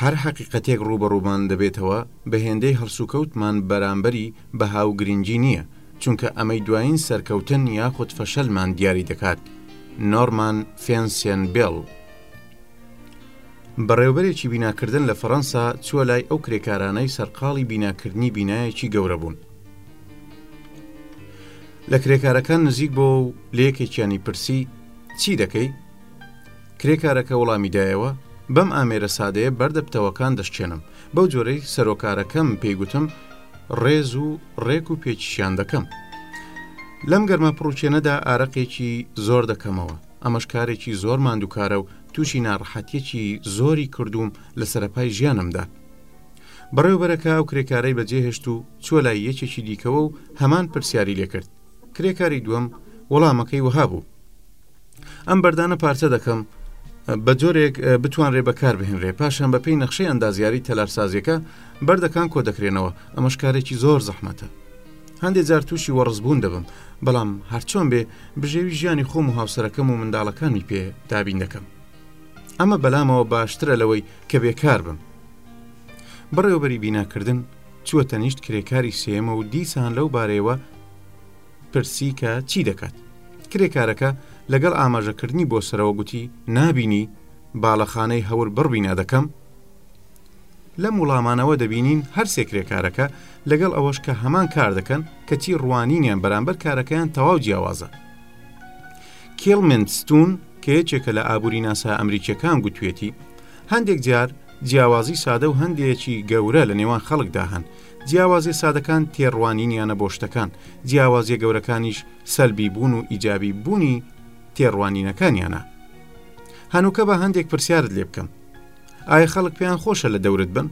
هەر هەقیقەتێک ڕووبەڕوومان دەبێتەوە، بە هێندەی هەڵسوکەوتمان بەرامبەری بەها و گرنگی نییە، چونکە ئەمەی دوایین سەرکەوتن یاخود فەشەلمان دیاری دەکات. نۆرمان فێنسێن بێڵ، بەڕێوەبەرێکی بیناکردن لە فەڕەنسا، چووە لای ئەو کرێکارانەی سەرقاڵی بیناکردنی بینایەکی گەورە بوون. لە کرێکارەکان نزیک بۆوە و لە یەکێکیانی پرسی، چی دەکەی؟ کرێکارەکە وڵامی دایەوە، بەم ئامێرە سادەیە بەردە پتەوەکان دەشکێنم، بەو جۆرەی سەرۆکارەکەم پێی گوتم ڕێز و ڕێک و پێکیشیان دەکەم. لەم گەرما پڕوکێنەدا ئارەقێکی زۆر دەکەمەوە، ئەمەش کارێکی زۆر ماندووکارە و تووشی ناڕەحەتییەکی زۆری کردووم لە سەرەپای ژیانمدا. بەڕێوەبەرەکە ئەو کرێکارەی بەجێهێشت و چووە لای یەکێکی دیکەوە و هەمان پرسیاری لێکرد. کرێکاری دووەم وەڵامەکەی وەها بوو. ئەم بەردانە پارچە دەکەم بە جۆرێک بتوانرێ بەکار بهێنرێ پاشان بەپی نەخشەی ئەندازیاری تەلارسازیەکە بەردەکان کۆ دەکرێنەوە ئەمەشکارێکی زۆر زەحمەتە هەندێک جار تووشی وەڕزبوون دەبم بەڵام هەرچۆن بێ بژێوی ژیانی خۆم و هاوسەرەکەم و منداڵەکانی پێ دابین دەکەم ئەمە بەلامەوە باشترە لەوەی کە بێکار بم بڕێوبەری بیناکردن چووە تەنیشت کرێکاری سێمە و دیسان لەو بارەیەوە پرسی کە چی دەکات؟ کرێکارەکە لەگەڵ ئاماژەکردنی بۆ سەرەوە گوتی، نابینی باڵەخانەی هەور بڕ بینا دەکەم؟ لەم وڵامانەوە دەبینین هەرسێ کرێکارەکە لەگەڵ ئەوەش کە هەمان کار دەکەن کەچی ڕوانینیان بەرامبەر کارەکەیان تەواو جیاوازە. کیڵمنستون کە یەکێکە لە ئابووری ناسا ئەمریکیەکان گوتوێتی، هەندێک جار جیاوازی سادە و هەندێکی گەورە لە نێوان خەڵکدا هەن جیاوازیە سادەکان تێڕوانینیانە بۆ شتەکان، جیاوازیە گەورەکانیش سەلبی بوون و ئیجابی بوونی تێڕوانینەکانیانە. هەنووکە با هەندێک پرسیارت لێ بکەم. ئایا خەڵک پێیان خۆشە لە دەورت بن؟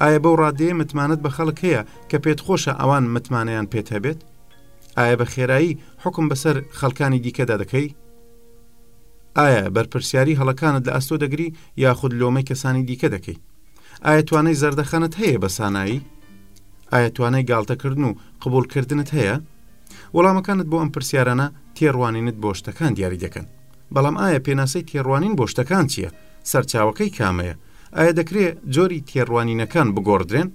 ئایا بەو ڕادەیە متمانەت بە خەڵک هەیە کە پێت خۆشە ئەوان متمانەیان پێت هەبێت؟ ئایا بە خێرایی حکم بەسەر خەڵکانی دیکەدا دەکەی؟ ئایا بەرپرسیاری هەڵەکانت لە ئەستۆ دەگری یاخود لۆمەی کەسانی دیکە دەکەی؟ ئایا توانای زەردەخەنەت هەیە بە سانایی؟ ئایا توانای گاڵتەکردن و قبولکردنت هەیە؟ وەڵامەکانت بۆ ئەم پرسیارانە تێڕوانینت بۆ شتەکان دیاری دەکەن. بەڵام ئایا پێناسەی تێڕوانین بۆ شتەکان چییە؟ سەرچاوەکەی کامەیە؟ ئایا دەکرێ جۆری تێڕوانینەکان بگۆڕدرێن؟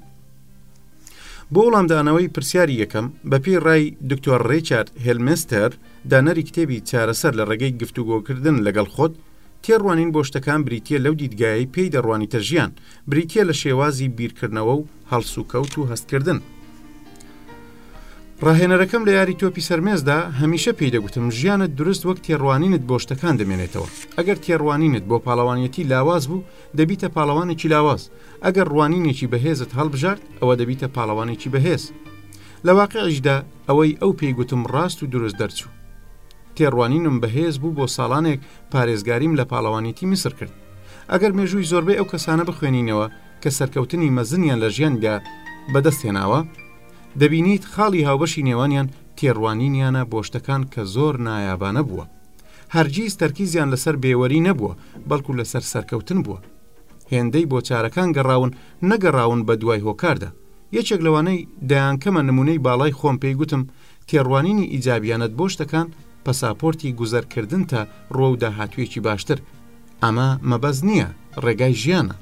بۆ وڵامدانەوەی پرسیاری یەکەم بەپی ڕای دکتۆر ڕێچارد هێلمستەر دانەری کتێبی چارەسەر لە ڕێگەی گفتوگۆکردن لەگەڵ خۆت تێڕوانین بۆ شتەکان بریتییە لەو دیدگایەی پێی دەڕوانیتە ژیان، بریتییە لە شێوازی بیرکردنەوە و هەڵسوکەوت و هەستکردن. ڕاهێنەرەکەم لە یاری تۆپی سەرمێزدا هەمیشە پێی دەگوتم ژیانت دروست وەک تێڕوانینت بۆ شتەکان دەمێنێتەوە ئەگەر تێڕوانینت بۆ پاڵەوانیەتی لاواز بوو دەبیتە پاڵەوانێکی لاواز ئەگەر ڕوانینێکی بەهێزت هەڵبژارد ئەوە دەبیتە پاڵەوانێکی بەهێز لە واقعیشدا ئەوەی ئەو پێی گوتم ڕاست و دروست دەرچوو تێڕوانینم بەهێز بوو بۆ ساڵانێک پارێزگاریم لە پاڵەوانێتی میسر کرد ئەگەر مێژووی زۆربەی ئەو کەسانە بخوێنینەوە کە سەرکەوتنی مەزنیان لە ژیاندا بەدەست هێناوە دەبینیت خاڵی هاوبەشی نێوانیان تێڕوانینیانە بۆ شتەکان کە زۆر نایابانە بووە هەرگیز تەرکیزیان لەسەر بێوەری نەبووە بەڵکو لەسەر سەرکەوتن بووە هێندەی بۆ چارەکان گەڕاون نەگەڕاون بە دوای هۆکاردا یەکێک لەوانەی دەیانکەمە نمونەی باڵای خۆم پێی گوتم تێڕوانینی ئیجابیانەت بۆ شتەکان پەساپۆرتی گوزەرکردنتە ڕوەو داهاتویەکی باشتر ئەمە مەبەست نییە ڕێگای ژیانە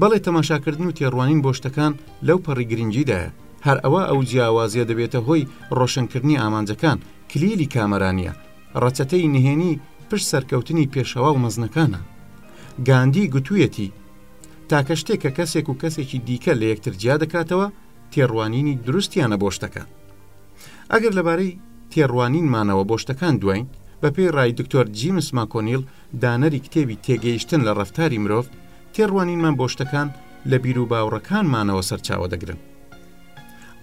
بەڵێ تەماشاکردن و تێڕوانین بۆ شتەکان لەو پەڕی گرنگیدایە هەر ئەوە ئەو جیاوازیە دەبێتە هۆی ڕۆشنکردنی ئامانجەکان کلیلی کامەرانە ڕەچەتەی نهێنی پشت سەرکەوتنی پێشەوا و مەزنەکانە گاندی گوتوویەتی تاکە شتێک کە کەسێک و کەسێکی دیکە لە یەکتر جیا دەکاتەوە تێڕوانینی دروستیانە بۆ شتەکان ئەگەر لەبارەی تێڕوانینمانەوە بۆ شتەکان دوین بەپێی ڕای دکتۆر جیمس ماکۆنیل دانەری کتێبی تێگەیشتن لە ڕفتاری مرۆڤ تێڕوانینمان بۆ شتەکان لە بیر و باوڕەکانمانەوە سەرچاوە دەگرن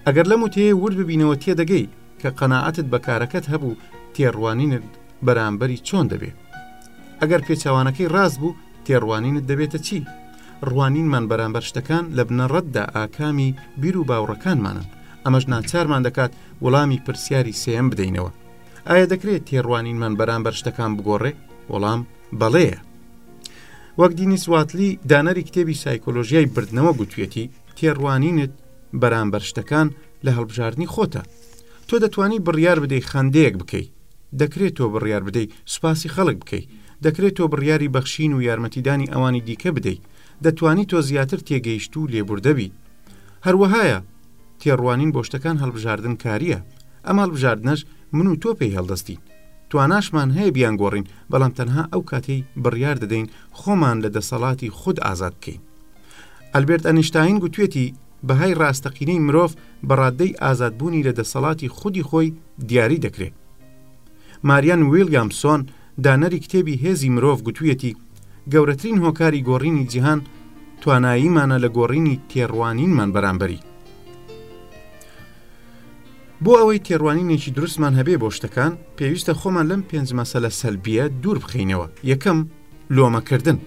ئەگەر لەم وتەیە ورد ببینەوە تێدەگەی کە قەنەعەتت بەکارەکەت هەبوو تێڕوانینت بەرامبەری چۆن دەبێ ئەگەر پێچوانەکەی ڕاست بوو تێڕوانینت دەبێتە چی؟ ڕوانینمان بەرامبەر شتەکان لە بنەڕەتدا ئاکامی بیر و باوڕەکانمانن، ئەمەش ناچارمان دەکات وەڵامی پرسیاری سێیەم بدەینەوە. ئایا دەکرێت تێڕوانینمان بەرامبەر شتەکان بگۆڕێ؟ وەڵام بەڵێیە. وەک دینیس واتلی دانەری کتێبی سایکۆلۆژیای بردنەوە گوتوێتی تێڕوانینت بەرامبەر شتەکان لە هەڵبژاردنی خۆتە. تۆ دەتوانی بڕیار بدەی خاندەیەک بکەی، دەکرێت تۆ بڕیار بدەی سوپاسی خەڵک بکەی، دەکرێت تۆ بڕیاری بەخشین و یارمەتیدانی ئەوانی دیکە بدەی، دەتوانی تۆ زیاتر تێگەیشتوو لێبوردە بی. هەروەهایە تێڕوانین بۆ شتەکان هەڵبژاردن کارییە، ئەم هەڵبژاردنەش من و تۆ پێی هەڵدەستین. تواناشمان هەیە بیانگۆڕین، بەڵام تەنها ئەو کاتەی بڕیار دەدەین خۆمان لە دەسەڵاتی خود ئازاد بکەین. ئەلبێرت ئەنیشتاین گوتوێتی، بەهای ڕاستەقینەی مرۆڤ بە ڕاددەی ئازادبوونی لە دەسەڵاتی خودی خۆی دیاری دەکرێ. ماریان ویلیامسۆن، دانەری کتێبی هێزی مرۆڤ گوتوویەتی، گەورەترین هۆکاری گۆڕینی جیهان تواناییمانە لە گۆڕینی تێڕوانینمان بەرامبەری. بۆ ئەوەی تێڕوانینێکی دروستمان هەبێ بۆ شتەکان، پێویستە خۆمان لەم پێنج مەسەلە سەلبییە دوور بخەینەوە، یەکەم، لۆمەکردن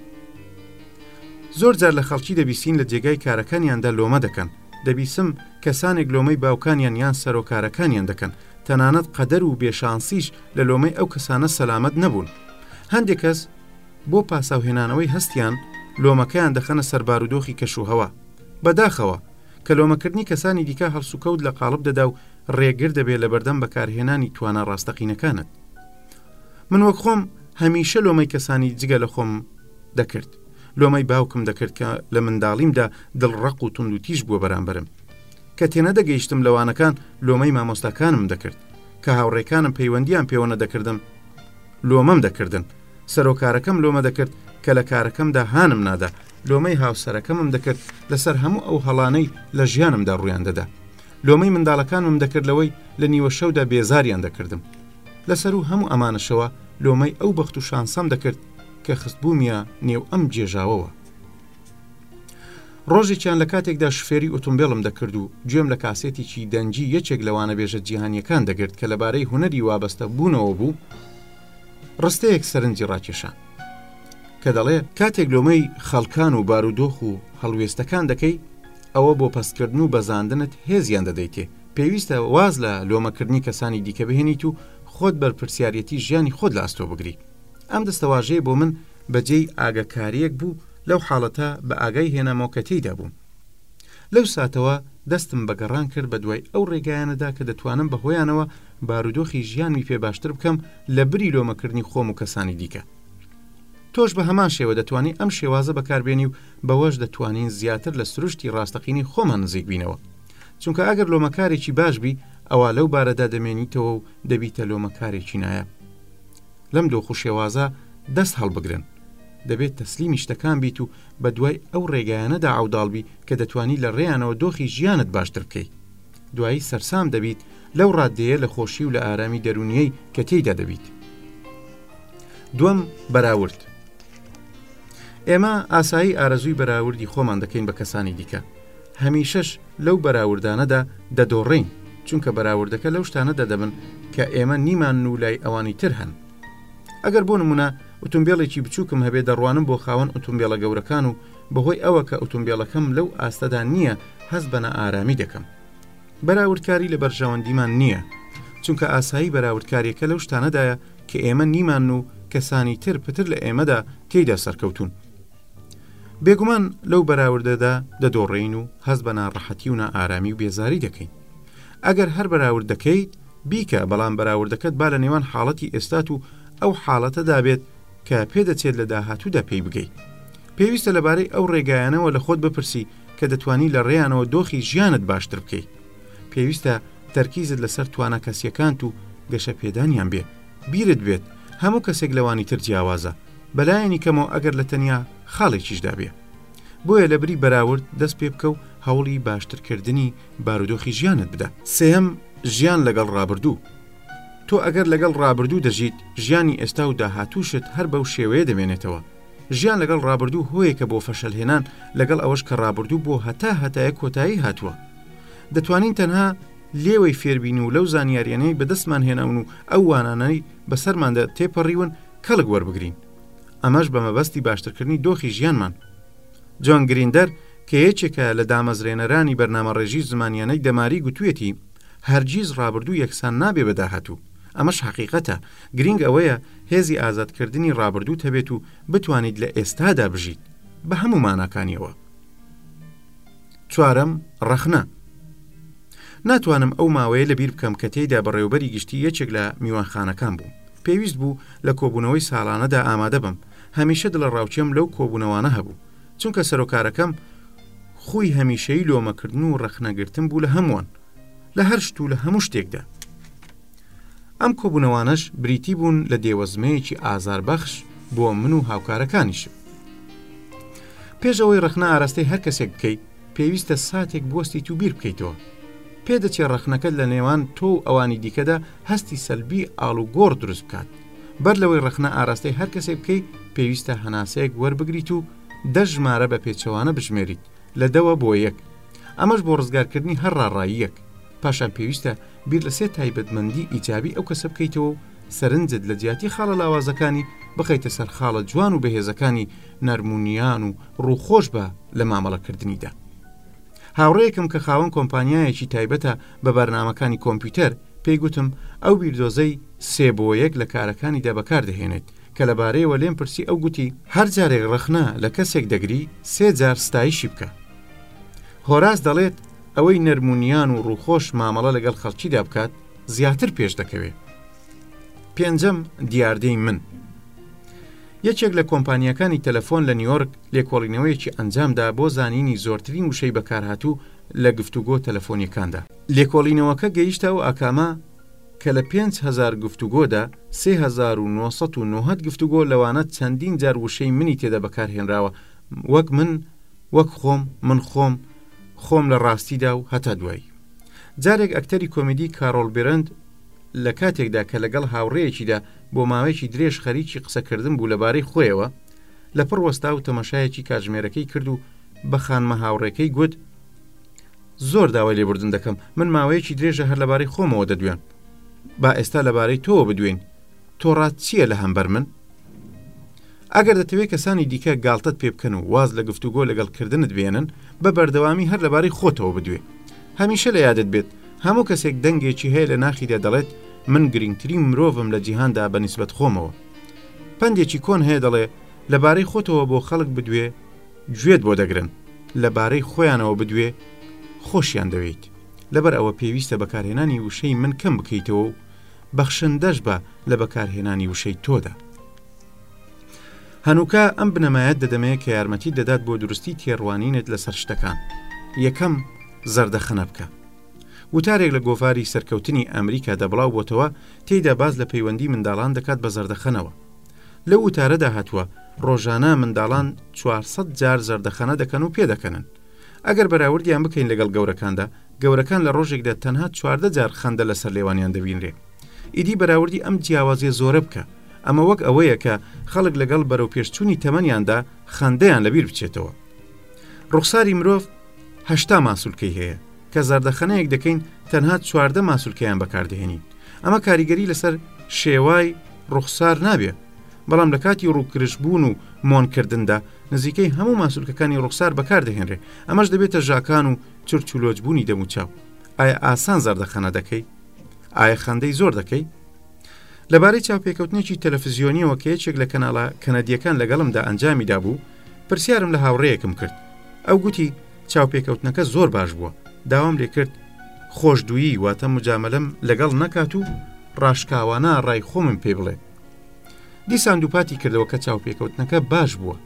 زۆر جار لە خەڵکی دەبیسین لە جێگای کارەکانیاندا لۆمە دەکەن دەبیسم کەسانێک لۆمەی باوکانیان یان سەرۆکارەکانیان دەکەن تەنانەت قەدەر و بێشانسیش لە لۆمەی ئەو کەسانە سەلامەت نەبوون هەندێک کەس بۆ پاساوهێنانەوەی هەستیان لۆمەکەیان دەخەنە سەربارودۆخی کەش و هەوا بەداخەوە کە لۆمەکردنی کەسانی دیکە هەڵسوکەوت لە قاڵب دەدا و ڕێگر دەبێت لە بەردەم بەکارهێنانی توانا ڕاستەقینەکانت من وەک خۆم هەمیشە لۆمەی کەسانی جگە لە خۆم دەکرد لۆمەی باوکم دەکرد کە لە منداڵیمدا دڵڕق و تونند و تیژ بووە بەرامبرم کە تێنەدەگەیشتم لەوانەکان لۆمەی مامۆستاکانم دەکرد کە هاوڕێکانم پەیوەندیان پێوە نەدەکردم لۆمەم دەکردن سەرۆکارەکەم لۆمە دەکرد کە لە کارەکەمدا هانم نادا لۆمەی هاوسەرەکەمم دەکرد لەسەر هەموو ئەو هەڵانەی لە ژیانمدا ڕوویان دەدا لۆمەی منداڵەکانمم دەکرد لەوەی لە نیوە شەودا بێزاریان دەکردم لە سەروو هەموو ئەمانەشەوە لۆمەی ئەو بەخت و شانسەم دەکرد کە خستبوومیە نێو ئەم گێژاوەوە. ڕۆژێکیان لە کاتێکدا شفێری ئوتومبێلم دەکرد و گوێم لە کاسێتێکی دەنگی یەکێک لە وانەبێژە جیهانییەکان دەگرت کە لەبارەی هونەری وابەستە بوونەوە بوو، ڕستەیەک سەرنجی ڕاکێشام. کە دەڵێ. کاتێک لۆمەی خەڵکان و بارودۆخ و هەڵوێستەکان دەکەی، ئەوە بۆ پەستکردن و بەزاندنت هێزیان دەدەیتێ، پێویستە واز لە لۆمەکردنی کەسانی دیکە بهێنیت و خۆت بەرپرسیارەتی ژیانی خۆت لە ئەستۆ بگری ئەم دەستەواژەیە بۆ من بەجێی ئاگەکاریەک بوو لەو حاڵەتە بە ئاگای هێنامەوە کە تێیدا بووم لەو ساتەوە دەستم بە گەڕان کرد بە دوای ئەو ڕێگایانەدا کە دەتوانم بە هۆیانەوە بارودۆخی ژیانمی پێ باشتر بکەم لە بری لۆمەکردنی خۆم و کەسانی دیکە تۆش بە هەمان شێوە دەتوانانی ئەم شێوازە بەکاربێنی و بەوەش دەتوانین زیاتر لە سروشتی ڕاستەقینی خۆمان نزیک بینەوە چونکە ئەگەر لۆمەکارێکی باش بی ئەوا لەو بارەدا دەمێنیتەوە و دەبیتە لۆمەکارێکی نایاب لەم دۆ خوشێوازە دەست هەڵبگرن دەبێت تەسلیمی شتەکان بیت و بە دوای ئەو ڕێگایانەدا ئاوداڵبی کە دەتوانی لە ڕێیانەوە دۆخی ژیانت باشتر بکەیت دوایی سەرسام دەبیت لەو ڕادەیە لە خۆشی و لە ئارامی دەرونیەی کە تێیدا دەبیت دوم بەراورد ئێمە ئاسایی ئارەزووی بەراوردی خۆمان دەکەین بە کەسانی دیکە هەمیشەش لەو بەراوردانەدا دەدۆڕێین، چونکە بەراوردەکە لەو شتانەدا دەبن کە ئێمە نیمان و لای ئەوانی تر هەن. ئەگەر بۆ نموونە ئوتومبێڵێکی بچووکم هەبێ دەڕوانم بۆ خاوەن ئوتومبێڵە گەورەکان و بەهۆی ئەوە کە ئوتومبێڵەکەم لەو ئاستەدا نییە هەست بە نائارامی دەکەم. بەراوردکاری لە بەرژەوەندیمان نییە، چونکە ئاسایی بەراوردکارییەکە لەو شتانەدایە کە ئێمە نیمان و کەسانی تر پتر لە ئێمەدا تێیدا سەرکەوتوون. بێگومان لەو بەراوردەدا دەدۆڕین و هەست بە ناڕەحەتی و نائارامی و بێزاری دەکەین ئەگەر هەر بەراورد دەکەیت بیکە بەڵام بەراوردەکەت با لە نێوان حاڵەتی ئێستات و ئەو حاڵەتە دابێت کە پێدەچێت لە داهاتوودا پێی بگەیت پێویستە لەبارەی ئەو ڕێگایانەوە لە خۆت بپرسی کە دەتانی لە ڕێیانەوە دۆخی ژیانت باشتر بکەیت پێویستە تەرکیزت لەسەر توانە کەسیەکانت و گەشە پێدانیان بێ بیرت بێت هەموو کەسێک لەوانی تر جیاوازە بەلایەنی کەمەوە ئەگەر لە تەنیا خاڵێکیشدا بێ بۆیە لە بری بەراورد دەست پێ بکە و هەوڵی باشترکردنی بارودۆخی ژیانت بدە سێم ژیان لەگەڵ ڕابردوو تۆ ئەگەر لەگەڵ ڕابردوو دەژیت ژیانی ئێستا و داهاتووشت هەر بەو شێوەیە دەمێنێتەوە ژیان لەگەڵ ڕابردوو هۆیەکە بۆ فەشەلهێنان لەگەڵ ئەوەش کە ڕابردوو بۆ هەتا هەتایە کۆتایی هاتووە دەتوانین تەنها لێوەی فێربین و لەو زانیاریانەی بەدەستمان هێناون و ئەو وانانەی بەسەرماندا تێپەڕیون کەڵک وەربگرین، ئەمەش بە مەبەستی باشترکردنی دۆخی ژیانمان. جۆن گریندەر کە یەکێکە لە دامەزرێنەرانی بەرنامەڕێژی زمانیانەی دەماری گوتویەتی، هەرگیز ڕابردوو یەکسان نابێ بە داهاتوو. ئەمەش حەقیقەتە، گرینگ ئەوەیە هێزی ئازادکردنی ڕابردووت هەبێت و بتوانیت لە ئێستادا بژیت، بە هەموو ماناکانیەوە. چوارەم، ڕەخنە. ناتوانم ئەو ماوەیە لەبیر بکەم کە تێیدا بەڕێوەبەری گشتی یەکێک لە میوانخانەکان بووم. پێویست بوو لە کۆبوونەوەی ساڵانەدا ئامادە بم، هەمیشە دڵەڕاوکێم لەو کۆبوونەوانە هەبوو، چونکە سەرۆکارەکەم خووی هەمیشەیی لۆمەکردن و ڕەخنەگرتن بوو لە هەمووان، لە هەر شت و لە هەموو شتێکدا. ئەم کۆبوونەوانەش بریتی بوون لە دێوەزمەیەکی ئازاربەخش بۆ من و هاوکارەکانیشم. پێش ئەوەی ڕەخنە ئاراستەی هەر کەسێک بکەیت، پێویستە ساتێک بوەستیت و بیر بکەیتەوە. پێدەچێ ڕەخنەکەت لە نێوان تۆ و ئەوانی دیکەدا هەستی سەلبی ئاڵوگۆڕ دروست بکات بەر لەوەی ڕخنە ئاراستەی هەر کەسێک بکەیت پێویستە هەناسەیەک وەربگریت و دە ژمارە بە پێچەوانە بژمێریت لە دەوە بۆ یەک ئەمەش بۆ ڕزگارکردنی هەر ڕاڕاییەک پاشان پێویستە بیر لە سێ تایبەتمەندی ئیجابی ئەو کەسە بکەیتەوە و سەرنجت لە جیاتی خاڵە لاوازەکانی بخەیتە سەر خاڵە جوان و بەهێزەکانی نەرمونیان و ڕووخۆش بە لە مامەڵەکردنیدا. هاوڕێیەکم کە خاوەن کۆمپانیایەکی تایبەتە بە بەرنامەکانی کۆمپیوتەر، پێی گوتم ئەو بیردۆزەی سێ بۆ یەک لە کارەکانیدا بەکاردەهێنێت، کە لەبارەیەوە لێم پرسی ئەو گوتی، هەر جارێک ڕەخنە لە کەسێک دەگری سێ جار ستایشی بکە. هۆراس دەڵێت، ئەوەی نەرم و نیان و ڕووخۆش مامەڵە لەگەڵ خەڵکیدا بکات، زیاتر پێشدەکەوێت. پێنجەم، دیاردەی من. یەکێک لە کۆمپانیاکانی تەلەفۆن لە نیۆرک لێکۆڵینەوەیەکی ئەنجامدا بۆ زانینی زۆرترین وشەی بەکارهاتوو لە گفتوگۆ تەلەفۆنیەکاندا. لێکۆڵینەوەکە گەیشتە ئەو ئاکامە کە لە پێنج هەزار گفتوگۆدا، سێ هەزار و نۆ سەد و نۆهەد گفتوگۆ لەوانە چەندین جار وشەی منی تێدا بەکارهێنراوە وەک من، وەک خۆم، من خۆم، خۆم لە ڕاستیدا و هەتا دوایی. جارێک ئەکتەری کۆمیدی کارۆل بیرند، لە کاتێکدا کە لەگەڵ هاوڕێیەکیدا بۆ ماوەیەکی درێژ خەریکی قسەکردن بوو لەبارەی خۆیەوە، لەپڕ وەستا و تەمەشایەکی کاتژمێرەکەی کرد و بە خانمە هاوڕێکەی گوت، زۆر داوای لێبوردن دەکەم، من ماوەیەکی درێژە هەر لەبارەی خۆمەوە دەدوێم. با ئێستا لەبارەی تۆوە بدوێین، تۆ ڕات چییە لە هەمبەر من؟ ئەگەر دەتەوێت کەسانی دیکە گاڵتەت پێ بکەن و واز لە گفتوگۆ لەگەڵ کردنت بێنن، بە بەردەوامی هەر لەبارەی خۆتەوە بدوێ. هەمیشە لە یادت بێت، هەموو کەسێک دەنگێکی هەیە لە ناخیدا دەڵێت، من گرنگترین مرۆڤم لە جیهاندا بە نیسبەت خۆمەوە. پەندێکی کۆن هەیە دەڵێ، لەبارەی خۆتەوە بۆ خەڵک بدوێ، گوێت بۆ دەگرن، لەبارەی خۆیانەوە بدوێ، خۆشیان دەوێیت. لەبەر ئەوە پێویستە بەکارهێنانی وشەی من کەم بکەیتەوە و بەخشندەش بە لە بەکارهێنانی وشەی تۆدا. هەنووکە ئەم بنەمایەت دەدەمێ کە یارمەتی دەدات بۆ دروستی تێڕوانینت لەسەر شتەکان یەکەم زەردەخەنە بکە وتارێک لە گۆڤاری سەرکەوتنی ئەمریکا دەبڵاو بۆتەوە تێیدا باز لە پەیوەندی منداڵان دەکات بە زەردەخەنەوە لە وتارەدا هاتووە ڕۆژانە منداڵان 400 جار زەردەخەنە دەکەن و پێدەکەنن ئەگەر بەراوردیان بکەین لەگەڵ گەورەکاندا گەورەکان لە ڕۆژێکدا تەنها چواردە جار خەندە لەسەر لێوانیان دەبینرێ ئیدی بەراوردی ئەم جیاوازیە زۆرە بکە، ئەمە وەک ئەوەیە کە خەڵک لەگەڵ بەرەوپێشچوونی تەمەنیاندا خەندەیان لەبیر بچێتەوە. ڕوخساری مرۆڤ هەشتا ماسولکەی هەیە، کە زەردەخەنەیەک دەکەین تەنها چواردە ماسولکەیان بەکاردەهێنین، ئەمە کاریگەری لەسەر شێوای ڕوخسار نابێ، بەڵام لە کاتی ڕووکرژبوون و مۆنکردندا نزیکەی هەموو ماسولکەکانی ڕوخسار بەکاردەهێنرێ، ئەمەش دەبێتە ژاکان و چرچولۆچبوونی دەموچاو. ئایا ئاسان زەردەخەنە دەکەی؟ ئایە خەندەی زۆر دەکەی؟ لەبارەی چاوپێکەوتنێکی تەلەفزیۆنیەوە کە یەکێک لە کەناڵە کەنەدیەکان لەگەڵمدا ئەنجامی دابوو پرسیارم لە هاوڕەیەکم کرد ئەو گوتی چاوپێکەوتنەکە زۆر باش بووە داوام لێ کرد خۆش دوویی واتە مجاملەم لەگەڵ نەکات و ڕاشکاوانە ڕای خۆمم پێ بڵێ دیسان دووپاتی کردەوە کە چاوپێکەوتنەکە باش بووە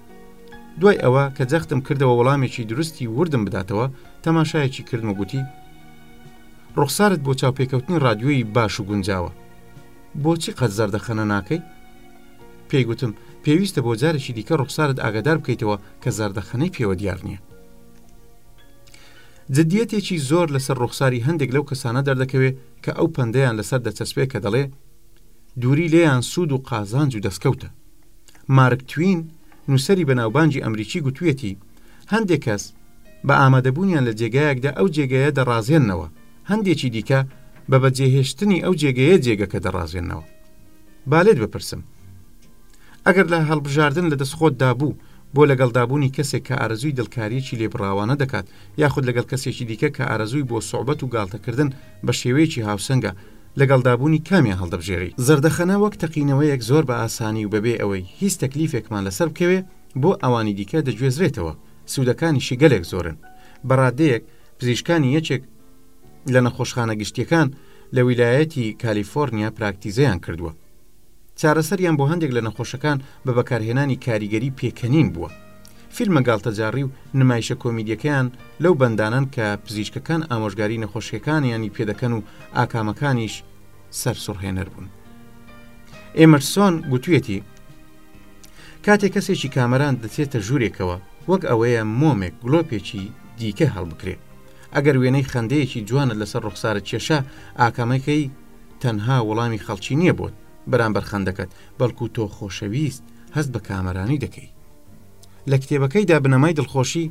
دوای ئەوە کە جەختم کردەوە وەڵامێکی دروستی وردم بداتەوە تەماشایەکی کردم و گوتی ڕوخسارت بۆ چاوپێکەوتنی ڕادیۆیی باش و گونجاوە بۆچی قەت زەردەخەنە ناکەی؟ پێی گوتم پێویستە بۆ جارێکی دیکە ڕوخسارت ئاگادار بکەیتەوە کە زەردەخەنەی پێوە دیار نییە. جدیەتێکی زۆر لەسەر ڕوخساری هەندێک لەو کەسانە دەردەکەوێ کە ئەو پەندەیان لەسەر دەچەسپێ کە دەڵێ دووری لێیان سوود و قازانج و دەستکەوتە. مارک توین نووسەری بەناوبانگی ئەمریکی گوتوویەتی هەندێک کەس بە ئامادەبوونیان لە جێگایەکدا ئەو جێگەیە دەڕازێنەوە هەندێکی دیکە بە بەجێهێشتنی ئەو جێگەیە جێگەکە دەڕازێنەوە بالێت بپرسم ئەگەر لە هەڵبژاردن لە دەست خۆتدا بوو بۆ لەگەڵدابوونی کەسێک کە ئارەزووی دڵکاریەکی لێبڕاوانە دەکات یاخود لەگەڵ کەسێکی دیکە کە ئارەزووی بۆ سوعبەت و گاڵتەکردن بە شێوەیەکی هاوسەنگە لەگەڵدابوونی کامیان هەڵدەبژێری زەردەخەنە وەک تەقینەوەیەک زۆر بە ئاسانی و بەبێ ئەوەی هیچ تەکلیفێکمان لەسەر بکەوێ بۆ ئەوانی دیکە دەگوێزرێتەوە، سوودەکانیشی گەلێک زۆرن، بە ڕادەیەک پزیشکانی یەکێک لە نەخۆشخانە گشتییەکان لە ویلایەتی کالیفۆرنیا پراکتیزەیان کردووە، چارەسەریان بۆ هەندێک لە نەخۆشەکان بە بەکارهێنانی کاریگەری پێکەنین بووە. فیلمە گاڵتەجاڕی و نمایشە کۆمیدییەکەیان لەو بەندانەن کە پزیشکەکان ئامۆژگاری نەخۆشییەکانیانی پێ دەکەن و ئاکامەکانیش سەرسوڕهێنەر بوون. ئێمەرسۆن گوتوویەتی، کاتێک کەسێکی کامەران دەچێتە ژوورێکەوە وەک ئەوەیە مۆمێک گلۆپێکی دیکە هەڵبکرێ ئەگەر وێنەی خەندەیەکی جوانت لەسەر ڕوخسارە کێشا ئاکامەکەی تەنها وەڵامی خەڵکی نییە بۆت بەرامبەر خەندەکەت بەڵکو تۆ خۆشەویست هەست بە کامەرانی دەکەی لە کتێبەکەیدا بنەمای دڵخۆشی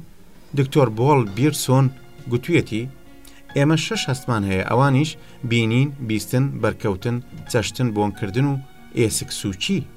دکتۆر بۆڵ بیرسۆن گوتویەتی ئێمە شش هەستمان هەیە ئەوانیش بینین بیستن بەرکەوتن چەشتن بۆنکردن و ئێسک سوچی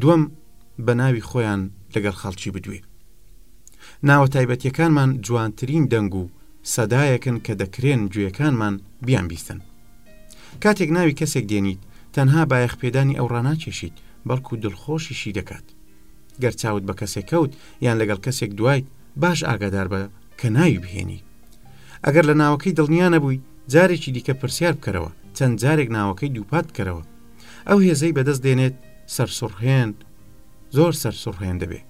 دووەم بە ناوی خۆیان لەگەڵ خەڵکی بدوێ ناوە تایبەتیەکانمان جوانترین دەنگ و سەدایەکن کە دەکرێن گوێەکانمان بیان بیستن کاتێک ناوی کەسێک دێنیت تەنها بایەخ پێدانی ئەو ڕناکێشیت بەڵکو دڵخۆشیشی دەکات گەر چاوت بە کەسێک کەوت یان لەگەڵ کەسێک دوایت باش ئاگادار بە کە ناوی بهێنی ئەگەر لە ناوەکەی دڵنیانە بووی جارێکی دیکە پرسیار بکەرەوە چەند جارێک ناوەکەی دووپات بکەرەوە ئەو هێزەی بەدەست دێنێت سەرسوڕهێند زۆر سەرسوڕهێن دەبێ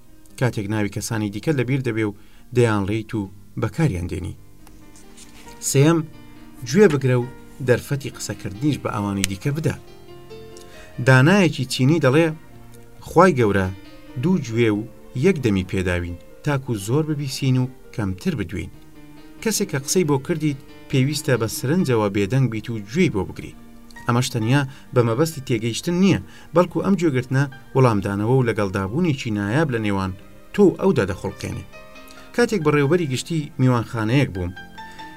کاتێک ناوی کەسانی دیکە لەبیر دەبێ و دەیانڵیت و بەکاریان دێنی سێم گوێ بگرە و دەرفەتی قسەکردنیش بە ئەوانی دیکە بدە دانایەکی چینی دەڵێ خی گەورە دوو گوێ و یەک دەمی پێداوین تاکو زۆر ببیسین و کەمتر بدوین کەسێک کە قسەی بۆ کردیت پێویستە بە سرنجەوە بێدەنگ بیت و گوێی بۆ بگری ئەمەش تەنیا بە مەبەستی تێگەیشتن نییە بەڵکو ئەم گوێگرتنە وەڵامدانەوە و لەگەڵدابوونێکی نایاب لە نێوان تۆ و ئەودا دەخڵقێنێ کاتێک بەڕێوبەری گشتی میوانخانەیەک بووم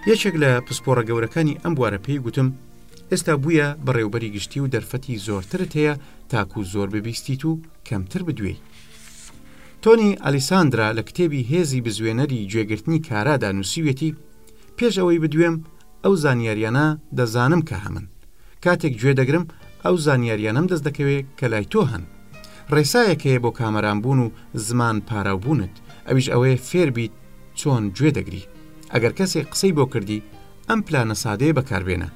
یەکێک لە پسپۆڕە گەورەکانی ئەم بوارە پێی گوتم ئێستا بووە بەڕێوبەری گشتی و دەرفەتی زۆرترت هەیە تاکو زۆر ببیستیت و کەمتر بدوێی تۆنی ئەلیساندرا لە کتێبی هێزی بزوێنەری گوێگرتنی کارادا نووسیوێتی پێش ئەوەی بدوێم ئەو زانیاریانە دەزانم کە هەمن کاتێک گوێ دەگرم ئەو زانیاریانم دەست دەکەوێت کە لای تۆ هەن ڕێسایەک هەیە بۆ کامەران بوون و زمان پاراوبوونت ئەویش ئەوەیە فێربیت چۆن گوێ دەگری ئەگەر کەسێک قسەی بۆ کردی ئەم پلانە سادەیە بەکاربێنە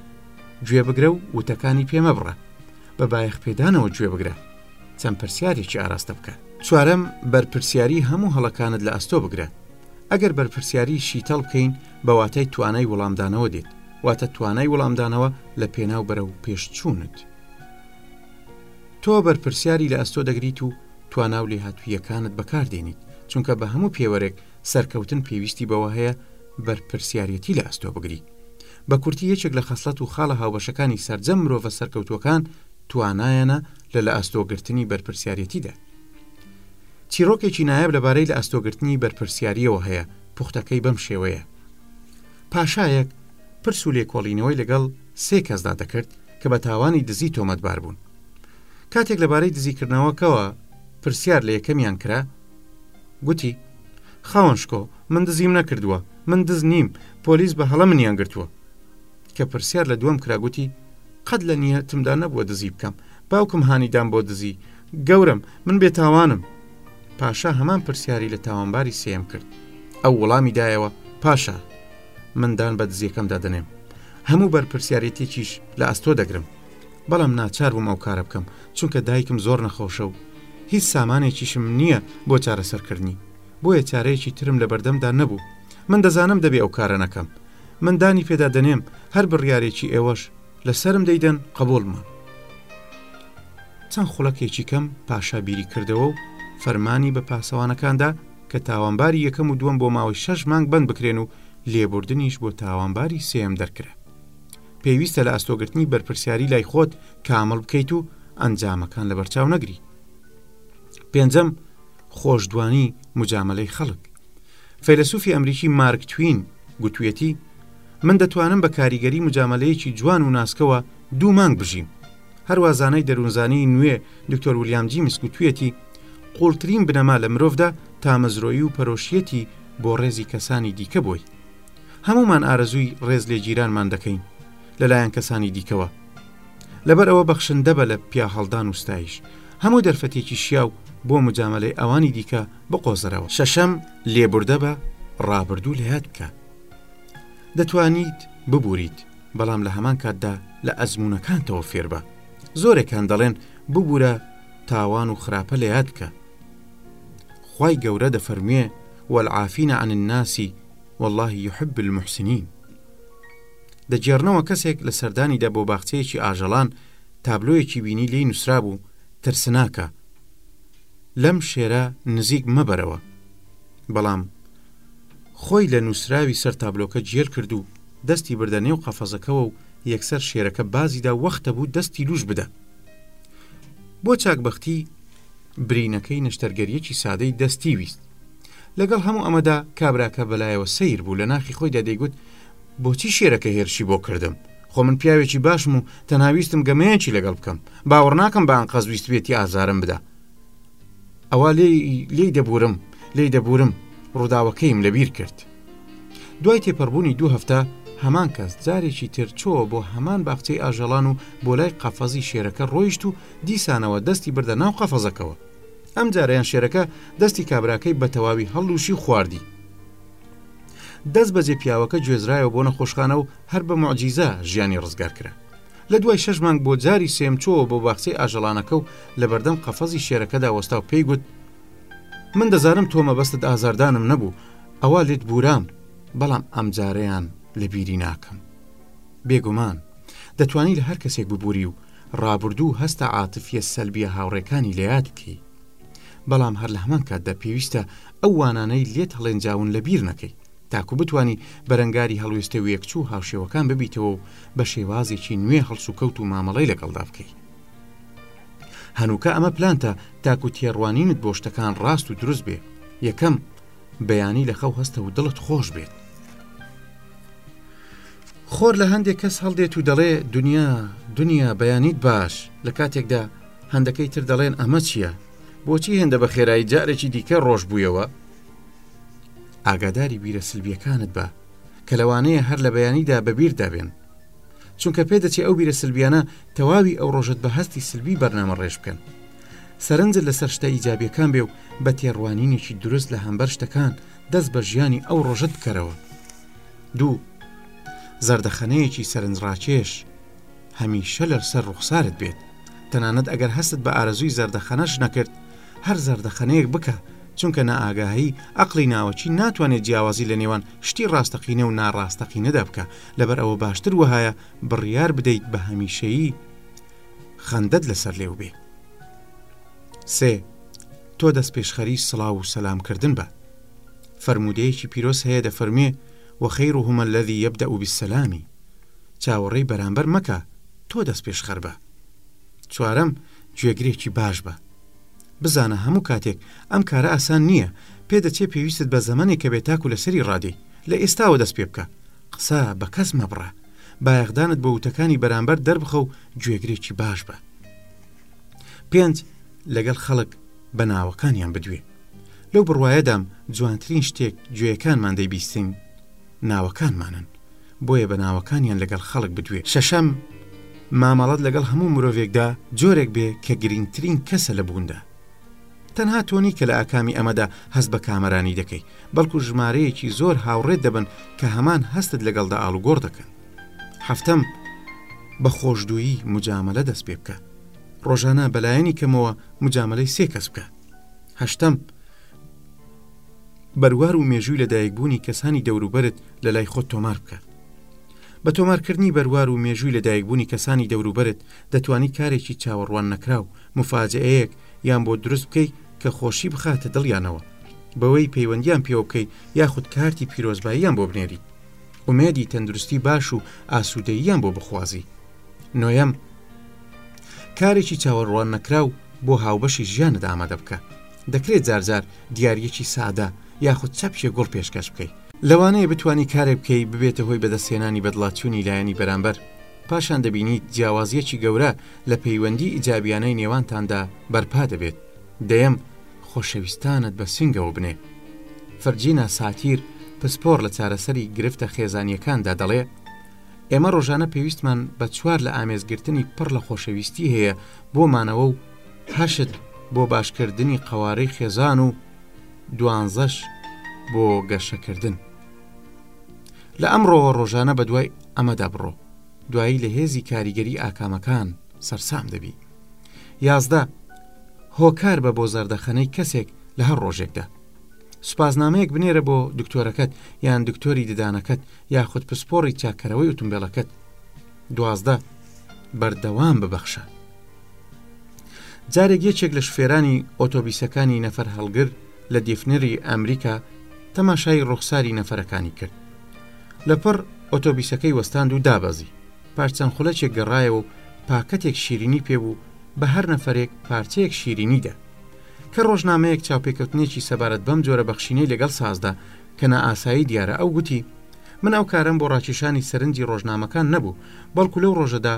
گوێ بگرە و وتەکانی پێمە بڕە بە بایەخ پێدانەوە گوێ بگرە چەند پرسیارێکی ئاراستە بکە چوارەم بەرپرسیاری هەموو هەڵەکانت لە ئەستۆ بگرە ئەگەر بەرپرسیاری شیتەڵ بکەین بەواتای توانای وەڵامدانەوە دێت واتە توانای وەڵامدانەوە لە پێناو بەرە و پێشچوونت تۆ بەرپرسیاری لە ئەستۆ دەگریت و توانا و لێهاتویەکانت بەکاردێنیت چونکە بە هەموو پێوەرێک سەرکەوتن پێویستی بەوە هەیە بەرپرسیارەتی لە ئەستۆ بگری بە کورتی یەکێک لە خەسلەت و خاڵە هاوبەشەکانی سرجەم مرۆڤە سەرکەوتوەکان توانایانە لە لە ئەستۆگرتنی بەرپرسیارەتیدا. چیرۆکێکی نایاب لەبارەی لە ئەستۆگرتنی بەرپرسیاریەوە هەیە پوختەکەی بەم شێوەیە. پاشایەک پرس و لێکۆڵینەوەی لەگەڵ سێ کەسدا دەکرد کە بە تاوانی دزی تۆمەتبار بوون. کاتێک لەبارەی دزیکردنەوەکەوە پرسیار لە یەکەمیان کرا گوتی خاوەنشکۆ من دزیم نەکردووە من دز نیم پۆلیس بە هەڵە منیان گرتووە کە پرسیار لە دووم کرا گوتی، قەت لە نیەتمدا نەبووە دزی بکەم، باوکم هانی دام بۆ دزی، گەورەم، من بێتاوانم. پاشا هەمان پرسیاری لە تاوانباری سێیەم کرد. ئەو وڵامی دایەوە، پاشا، من دان بە دزییەکەمدا دەنێم. هەموو بەرپرسیارێتییەکیش لە ئەستۆ دەگرم. بەڵام ناچار بووم ئەو کارە بکەم، چونکە دایکم زۆر نەخۆشە و هیچ سامانێکیشم نییە بۆ چارەسەرکردنی، بۆیە چارەیەکی ترم لەبەردەمدا نەبوو. من دەزانم دەبێ ئەو کارە نەکەم، من دانی پێدا دەنێم هەر بڕیارێکی ئێوەش لە سرم دەیدەن قبولمە چەند خولەکێکی کەم پاشا بیری کردەوە و فەرمانی بە پاسەوانەکاندا کە تاوانباری یەکەم و دووەم بۆ ماوەی شەش مانگ بند بکرێن و لێبوردنیش بۆ تاوانباری سێم دەرکرا پێویستە لە ئەستۆگرتنی بەرپرسیاری لای خۆت کامل بکەیت و ئەنجامەکان لە بەرچاو نەگری پێنجەم خۆشدوانی مجاملەی خەڵک فەیلەسوفی ئەمریکی مارک توین گوتویەتی من دەتوانم بە کاریگەری مجاملەیەکی جوان و ناسکەوە دوو مانگ بژیم هەروە زانای دەروونزانی نوێ دکتۆر ولیام جیمس گوتویەتی قوڵترین بنەما لە مرۆڤدا تامەزرۆیی و پەرۆشیەتی بۆ ڕێزی کەسانی دیکە بۆی هەمومان ئارەزووی ڕێز لێ گیرانمان دەکەین لەلایەن کەسانی دیکەوە لەبەر ئەوە بەخشندە بە لە پیا هەڵدان وستایش هەموو دەرفەتێکی شیاو بۆ مجاملەی ئەوانی دیکە بقۆزەرەوە شەشەم لێبوردە بە ڕابردوو لە یاد بکە دەتوانیت ببووریت بەڵام لە هەمان کاتدا لە ئەزمونونەکانتەوە فێربە زۆرێکان دەڵێن ببوورە تاوان و خراپە لە یاد بکە خی گەورە دەفەرموێ والعافینە عن الناسی والله يحب المحسنین دەگێڕنەوە کەسێک لە سەردانیدا بۆ باخچەیەکی ئاژەڵان تابلۆیەکی بینی لی نووسرا بوو ترسناکە لەم شێرە نزیک مەبەرەوە. بەڵام خۆی لە نووسراوی سەر تابلۆکە جێل کرد و دەستی بردە نێو قەفەزەکەوە و یەکسەر شێرەکە بازیدا وەختە بوو دەستی لوش بدا. بۆ چاکبەختی برینەکەی نەشتەرگەریەکی سادەی دەستی ویست. لەگەڵ هەموو ئەمەدا کابراکە بەلایەوە سەیر بوو لە ناخی خۆیدا دەیگوت بۆچی شێرەکە هێرشی بۆ کردم خۆ من پیاوێکی باشم و تەناویستم گەمەیەکی لەگەڵ بکەم باوەڕ ناکەم بە ئەنقەز ویستبێتی ئازارم بدا ئەوا لێی دەبورم لێی دەبورم ڕووداوەکەیم لەبیر کرد دوای تێپەڕبوونی دوو هەفتە هەمان کەس جارێکی تر چۆوە بۆ هەمان باخچەی ئاژەڵان و بۆ لای قەفەزی شێرەکە ڕۆیشت و دیسانەوە دەستی بردە ناو قەفەزەکەوە ئەم جاریان شێرەکە دەستی کابراکەی بە تەواوی هەڵلوشی خواردی دەست بەجێ پیاوەکە گوێزرایەوە بۆ نەخۆشخانە و هەر بە معجیزە ژیانی ڕزگار کرا لە دوای شەش مانگ بۆ جاری سێم چۆوە بۆ باخچەی ئاژەڵانەکە و لە بەردەم قەفەزی شێرەکەدا وەستا و پێی گوت من دەزانم تۆ مەبەستت ئازاردانم نەبوو ئەوا لێت بورام بەڵام ئەم جارەیان لە بیری ناکەم بێگومان دەتوانی لە هەر کەسێک ببووری و ڕابردوو هەستە عاتفیە سەلبیە هاوڕێکانی لە یاد بکەی بەڵام هەر لە هەمان کاتدا پێویستە ئەو وانانەی لێت هەڵێنجاون لە بیر نەکەی تاکو بتوانی بەرەنگاری هەڵوێستە وێکچوو هاوشێوەکان ببیتەوە و بە شێوازێکی نوێ هەڵسوکەوت و مامەڵەی لەگەڵدا بکەی. هەنووکە ئەمە پلانتە تاکو تێڕوانینت بۆ شتەکان ڕاست و دروست بێ یەکەم بەیانی لە خەو هەستە و دڵت خۆش بێت خۆر لە هەندێک کەس هەڵدێت و دەڵێ دنیا دنیا بەیانیت باش لە کاتێکدا هەندەکەی تر دەڵێن ئەمە چییە بۆچی هێندە بە خێرایی جارێکی دیکە ڕۆژ بوویەوە ئاگاداری بیرە سلبیەکانت بە کە لەوانەیە هەر لە بەیانیدا بەبییردا بێن چونکە پێدەچێ ئەو بیرە سلبیانە تەواوی ئەو ڕۆژت بە هەستی سلبی بەرنامە ڕێژ بکەن سەرنجت لەسەر شتە ئیجابیەکان بێ و بە تێڕوانینێکی دروست لە هەمبەر شتەکان دەست بە ژیانی ئەو ڕۆژت بکەرەوە دوو زەردەخەنەیەکی سەرنجڕاکێش هەمیشە لەسەر ڕوخسارت بێت تەنانەت ئەگەر هەستت بە ئارەزووی زەردەخەنەش نەکرد هەر زەردەخەنەیەک بکە، چونکە نائاگاهی، عەقڵی ناوەکی، ناتوانێت جیاوازی لە نێوان شتی ڕاستەقینە و ناڕاستەقینەدا بکا، لەبەر ئەوە باشتر وەهایە بڕیار بدەیت بە هەمیشەیی خەندەت لەسەر لێو بێ. سێ، تۆ دەستپێشخەری سڵاو و سەلام کردن بە. فەرموودەیەکی پیرۆز هەیە دەفەرموێ، وخیرهما الذی یبدأ بالسلام، چاوەڕێی بەرامبەر مەکە، تۆ دەستپێشخەر بە. چوارەم، گوێگرێکی باش بە. بزانە هەموو کاتێک ئەم کارە ئاسان نییە، پێدەچێ پێویستت بە زەمەنێکە بێ تاکو لەسەری ڕادێی، لە ئێستاوە دەست پێ بکە. قسە بە کەس مەبڕە. بایەخدانت بۆ وتەکانی بەرامبەر دەربخە و گوێگرێکی باش بە. پێنج، لەگەڵ خەڵک بە ناوەکانیان بدوێ. لەو بڕوایەدام جوانترین شتێک گوێیەکانمان دەیبیستین ناوەکانمانن. بۆیە بە ناوەکانیان لەگەڵ خەڵک بدوێ. شەشەم، مامەڵەت لەگەڵ هەموو مرۆڤێکدا جۆرێک بێ کە گرینگترین کەسە لە بووندا. تەنها تۆ نی کە لە ئاکامی ئەمەدا هەست بە کامەرانی دەکەی، بەڵکو ژمارەیەکی زۆر هاوڕێت دەبن کە هەمان هەستت لەگەڵدا ئاڵوگۆڕ دەکەن. حەفتەم، بە خۆشدوویی موجامەلە دەست پێ بکە. ڕۆژانە بە لایەنی کەمەوە موجامەلەی سێ کەس بکە. هەشتەم، بەروار و مێژووی لەدایکبوونی کەسانی دەوروبەرت لەلای خۆت تۆمار بکە. بە تۆمارکردنی بەروار و مێژووی لەدایکبوونی کەسانی دەوروبەرت دەتوانی کارێکی چاوەڕوان نەکراو، مفاجئەیەک، یان بۆ دروست بکەی کە خۆشی بخاتە دڵیانەوە بەوەی پەیوەندیان پێوە بکەی یاخود کارتی پیرۆزباییان بۆ بنێریت. ئومێدی تەندروستی باش و ئاسوودەییان بۆ بخوازی. نۆیەم، کارێکی چاوەڕوان نەکراو بۆ هاوبەشی ژیانت ئامادە بکە. دەکرێت جارجار دیارییەکی سادە یاخود چەپکێ گوڵ پێشکەش بکەی. لەوانەیە بتوانی کارێک بکەی ببێتە هۆی بەدەستهێنانی بەدڵاچوونی لایەنی بەرامبەر، پاشان دەبینیت جیاوازییەکی گەورە لە پەیوەندی ئیجابیانەی نێوانتاندا بەرپا دەبێت. دەیەم، خۆشەویستانت بە سنگەوە بنێ. فرجینا ساتیر، پسپۆڕ لە چارەسەری گرفتە خێزانییەکاندا دەڵێ، ئێمە ڕۆژانە پێویستمان بە چوار لە ئامێزگرتنی پڕ لە خۆشەویستی هەیە بۆ مانەوە و هەشت بۆ باشکردنی قەوارەی خێزان و دوانزەش بۆ گەشەکردن لە ئەمڕۆوە ڕۆژانە بە دوای ئەمەدا بڕۆ دوایی لە هێزی کاریگەری ئاکامەکان سەرسام دەبی یازدە هۆکار بە بۆ زەردەخەنەی کەسێک لە هەر ڕۆژێکدا سوپاسنامەیەک بنێرە بۆ دکتۆرەکەت یان دکتۆری ددانەکەت یاخود پسپۆڕی چاکەرەوەی ئۆتومبیلەکەت دوازدە بەردەوام ببەخشە جارێک یەکێک لە شفێرانی ئۆتۆبیسەکانی نەفەر هەڵگر لە دیفنری ئەمریکا تەماشای ڕوخساری نەفەرەکانی کرد لەپڕ ئۆتۆبیسەکەی وەستاند و دابەزی پارچەند خولەکێک گەڕایە و پاکەتێک شیرینی پێبوو بە هەر نەفرێک پارچەیەک شیرینی دە کە ڕۆژنامەیەک چاپێکەوتنێکی سەبارەت بەم جۆرە بەخشینەی لەگەڵ سازدا کە نائاسایی دیارە ئەو گوتی من ئەو کارم بۆ ڕاکیشانی سەرنجی ڕۆژنامەکان نەبوو بەڵکو لەو ڕۆژەدا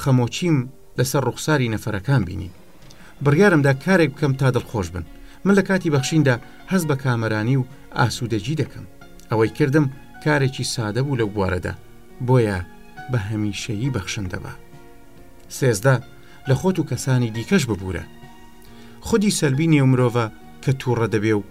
خەمۆکیم لەسەر ڕوخساری نەفەرەکان بینی بڕیارمدا کارێک بکەم تا دڵخۆش بن من لە کاتی بەخشیندا هەز بە کامەرانی و ئاسوودەجی دەکەم ئەوەی کردم کارێکی سادە بوو لەو بوارەدا بۆیە بە هەمیشەیی بەخشن دەبا سێزدە لە خۆت و کەسانی دیکەش ببوورە خودی سەلبی نێو مرۆڤە کە تووڕە دەبێ و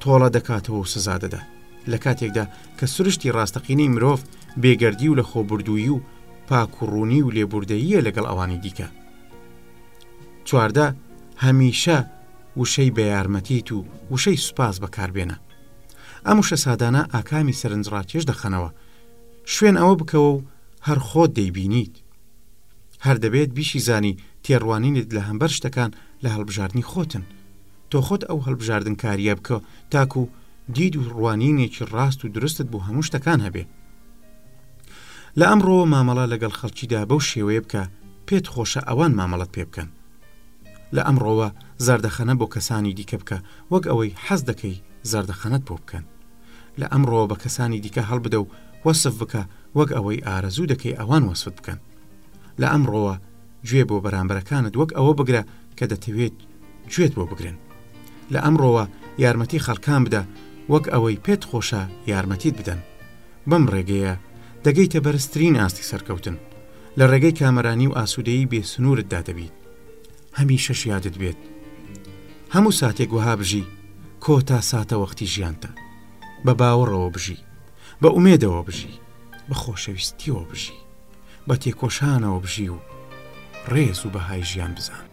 تۆڵە دەکاتەوە و سزا دەدا لە کاتێکدا کە سروشتی ڕاستەقینەی مرۆڤ بێگەردی و لە خۆبردووی و پاک و ڕوونی و لێبوردەییە لەگەڵ ئەوانی دیکە چواردە هەمیشە وشەی بەیارمەتیت و وشەی سوپاس بەکاربێنە ئەم وشە سادانە ئاکامی سەرنجڕاکێش دەخەنەوە شوێن ئەوە بکەوە و هەر خۆت دەیبینیت هەر دەبێت بیشی زانی تێڕوانینت لە هەمبەر شتەکان لە هەڵبژاردنی خۆتن تۆ خۆت ئەو هەڵبژاردنکاریە بکە تاکو دید و ڕوانینێکی ڕاست و درستت بۆ هەموو شتەکان هەبێ لە ئەمڕۆوە مامەڵە لەگەڵ خەڵکیدا بەو شێوەیە بکە پێت خۆشە ئەوان مامەڵەت پێ بکەن. لە ئەمڕۆوە زەردەخەنە بۆ کەسانی دیکە بکە وەک ئەوەی حەز دەکەی زەردەخەنەت بۆ بکەن. لە ئەمڕۆوە بە کەسانی دیکە هەڵبدە و وەسف بکە وەک ئەوەی ئارەزوو دەکەی ئەوان وەسفت بکەن. لە ئەمڕۆوە گوێ بۆ بەرامبەرەکانت وەک ئەوە بگرە کە دەتەوێت گوێت بۆ بگرن. لە ئەمڕۆوە یارمەتی خەڵکان بدە وەک ئەوەی پێت خۆشە یارمەتیت بدەن. بەم ڕێگەیە دەگەیتە بەرزترین ئاستی سەرکەوتن، لە ڕێگەی کامەرانی و ئاسوودەیی بێ سنوورتدا دەبیت. هەمیشەش یادت بێت هەموو ساتێک وەها بژی کۆتا ساتەوەختی ژیانتە. بە باوەڕەوە بژی، بە ئومێدەوە بژی، بە خۆشەویستیەوە بژی، بە تێکۆشانەوە بژی و ڕێز و بەهای ژیان بزان.